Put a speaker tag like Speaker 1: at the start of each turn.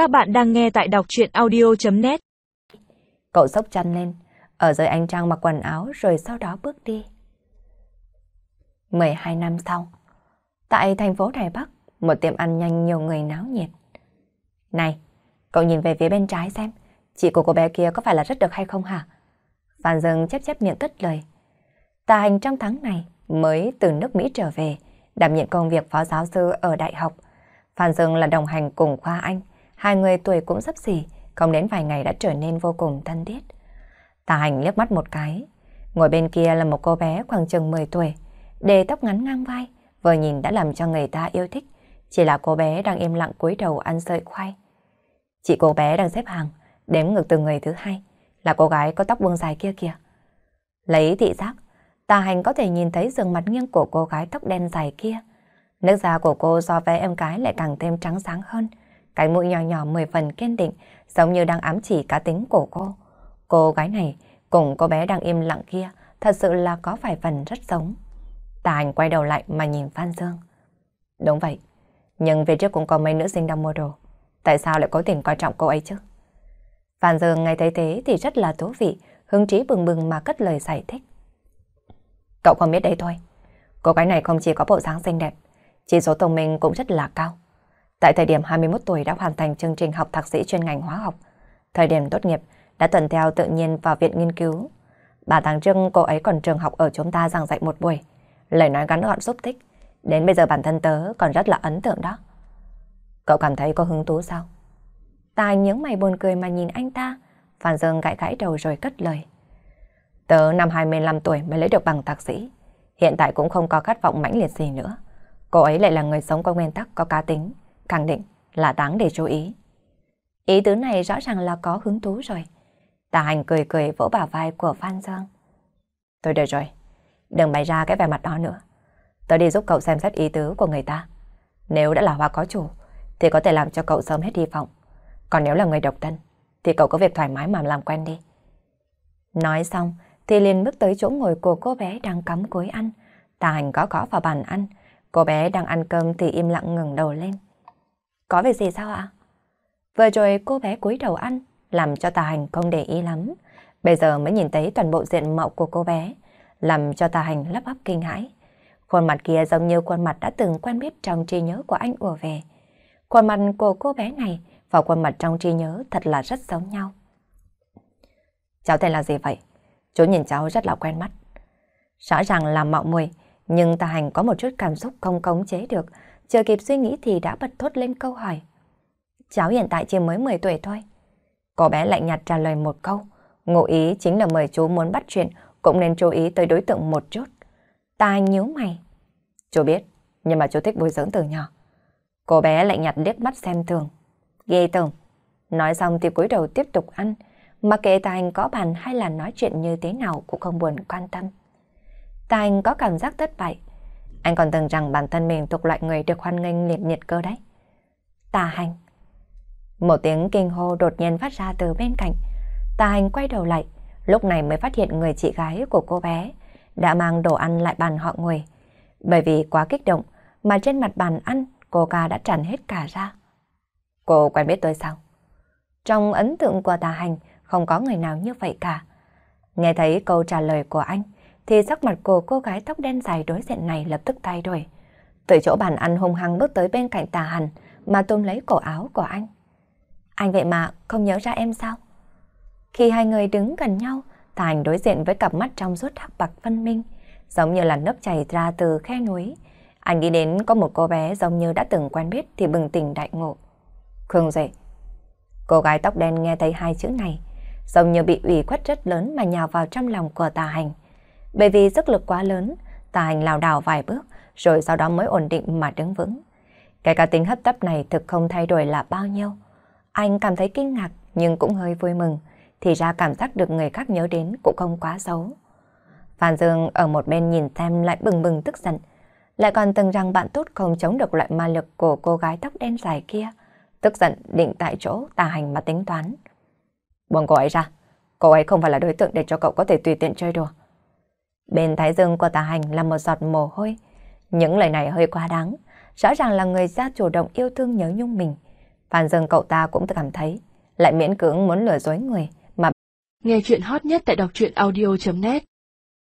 Speaker 1: Các bạn đang nghe tại đọc chuyện audio.net
Speaker 2: Cậu sốc chăn lên, ở dưới ánh trăng mặc quần áo rồi sau đó bước đi. 12 năm sau, tại thành phố Đài Bắc, một tiệm ăn nhanh nhiều người náo nhiệt. Này, cậu nhìn về phía bên trái xem, chị của cô bé kia có phải là rất được hay không hả? Phan Dương chép chép miệng cất lời. Tà hành trong tháng này mới từ nước Mỹ trở về, đảm nhiệm công việc phó giáo sư ở đại học. Phan Dương là đồng hành cùng khoa Anh, hai người tuổi cũng sắp xỉ, không đến vài ngày đã trở nên vô cùng thân thiết. Tà hành liếc mắt một cái, ngồi bên kia là một cô bé khoảng chừng 10 tuổi, để tóc ngắn ngang vai, vừa nhìn đã làm cho người ta yêu thích, chỉ là cô bé đang im lặng cúi đầu ăn sợi khoai. Chị cô bé đang xếp hàng, đếm ngược từ người thứ hai, là cô gái có tóc buông dài kia kìa. Lấy thị giác, Tà hành có thể nhìn thấy giường mặt nghiêng của cô gái tóc đen dài kia. Nước da của cô so với em gái lại càng thêm trắng sáng hơn. Cái mũi nhỏ nhỏ mười phần kiên định, giống như đang ám chỉ cá tính của cô. Cô gái này cùng cô bé đang im lặng kia, thật sự là có vài phần rất giống. Tà hành quay đầu lại mà nhìn Phan Dương. Đúng vậy, nhưng về trước cũng có mấy nữ sinh đang mua đồ. Tại sao lại có tiền coi trọng cô ấy chứ? Phan Dương ngay thấy thế thì rất là thú vị, hứng trí bừng bừng mà cất lời giải thích. Cậu không biết đấy thôi. Cô gái này không chỉ có bộ dáng xinh đẹp, chỉ số thông minh cũng rất là cao. Tại thời điểm 21 tuổi đã hoàn thành chương trình học thạc sĩ chuyên ngành hóa học. Thời điểm tốt nghiệp đã tuần theo tự nhiên vào viện nghiên cứu. bà tháng trước cô ấy còn trường học ở chúng ta giảng dạy một buổi. Lời nói ngắn gọn xúc tích. Đến bây giờ bản thân tớ còn rất là ấn tượng đó. Cậu cảm thấy có hứng thú sao? Tài những mày buồn cười mà nhìn anh ta. Phan Dương gãi gãi đầu rồi cất lời. Tớ năm 25 tuổi mới lấy được bằng thạc sĩ. Hiện tại cũng không có khát vọng mãnh liệt gì nữa. Cô ấy lại là người sống có nguyên tắc, có cá tính, khẳng định là đáng để chú ý. Ý tứ này rõ ràng là có hứng thú rồi. Tà hành cười cười vỗ bả vai của Phan Dương. Tôi đợi rồi, đừng bày ra cái vẻ mặt đó nữa. tôi đi giúp cậu xem xét ý tứ của người ta. Nếu đã là hoa có chủ, thì có thể làm cho cậu sớm hết hy vọng. Còn nếu là người độc thân, thì cậu có việc thoải mái mà làm quen đi. Nói xong, thì liền bước tới chỗ ngồi của cô bé đang cắm cối ăn. Tà hành có gõ vào bàn ăn. Cô bé đang ăn cơm thì im lặng ngừng đầu lên. Có việc gì sao ạ? Vừa rồi cô bé cúi đầu ăn, làm cho tà hành không để ý lắm. Bây giờ mới nhìn thấy toàn bộ diện mạo của cô bé, làm cho tà hành lấp bắp kinh hãi. Khuôn mặt kia giống như khuôn mặt đã từng quen biết trong trí nhớ của anh ùa về. Khuôn mặt của cô bé này và khuôn mặt trong trí nhớ thật là rất giống nhau. Cháu tên là gì vậy? Chú nhìn cháu rất là quen mắt. Rõ ràng là mạo muội, nhưng Tà Hành có một chút cảm xúc không khống chế được, chưa kịp suy nghĩ thì đã bật thốt lên câu hỏi. Cháu hiện tại chỉ mới 10 tuổi thôi. Cô bé lạnh nhạt trả lời một câu, ngụ ý chính là mời chú muốn bắt chuyện, cũng nên chú ý tới đối tượng một chút. Ta nhíu mày. Chú biết, nhưng mà chú thích bồi dưỡng từ nhỏ. Cô bé lạnh nhạt liếc mắt xem thường. Ghê tởm. Nói xong thì cúi đầu tiếp tục ăn, mà kệ Tài có bàn hay là nói chuyện như thế nào cũng không buồn quan tâm. Tài có cảm giác thất bại. Anh còn tưởng rằng bản thân mình thuộc loại người được hoan nghênh liệt nhiệt cơ đấy. Tà hành. Một tiếng kinh hô đột nhiên phát ra từ bên cạnh. Tà hành quay đầu lại, lúc này mới phát hiện người chị gái của cô bé đã mang đồ ăn lại bàn họ ngồi. Bởi vì quá kích động mà trên mặt bàn ăn cô ca đã tràn hết cả ra. Cô quen biết tôi sao? Trong ấn tượng của tà hành, không có người nào như vậy cả. Nghe thấy câu trả lời của anh, thì sắc mặt của cô gái tóc đen dài đối diện này lập tức thay đổi. Từ chỗ bàn ăn hung hăng bước tới bên cạnh tà hành mà tôm lấy cổ áo của anh. Anh vậy mà không nhớ ra em sao? Khi hai người đứng gần nhau, tà hành đối diện với cặp mắt trong suốt hắc bạc phân minh, giống như là nước chảy ra từ khe núi. Anh đi đến có một cô bé giống như đã từng quen biết thì bừng tỉnh đại ngộ. Khương dậy. Cô gái tóc đen nghe thấy hai chữ này, giống như bị ủy khuất rất lớn mà nhào vào trong lòng của tà hành. Bởi vì sức lực quá lớn, tà hành lào đảo vài bước, rồi sau đó mới ổn định mà đứng vững. Cái cá tính hấp tấp này thực không thay đổi là bao nhiêu. Anh cảm thấy kinh ngạc nhưng cũng hơi vui mừng, thì ra cảm giác được người khác nhớ đến cũng không quá xấu. Phan Dương ở một bên nhìn xem lại bừng bừng tức giận, lại còn từng rằng bạn tốt không chống được loại ma lực của cô gái tóc đen dài kia. Tức giận định tại chỗ tà hành mà tính toán. Buông cô ấy ra. Cô ấy không phải là đối tượng để cho cậu có thể tùy tiện chơi đùa. Bên thái dương của tà hành là một giọt mồ hôi. Những lời này hơi quá đáng. Rõ ràng là người ra chủ động yêu thương nhớ nhung mình. Phan Dương cậu ta cũng cảm thấy, lại miễn cưỡng muốn lừa dối người mà.
Speaker 3: Nghe chuyện hot nhất tại đọc truyện audio.net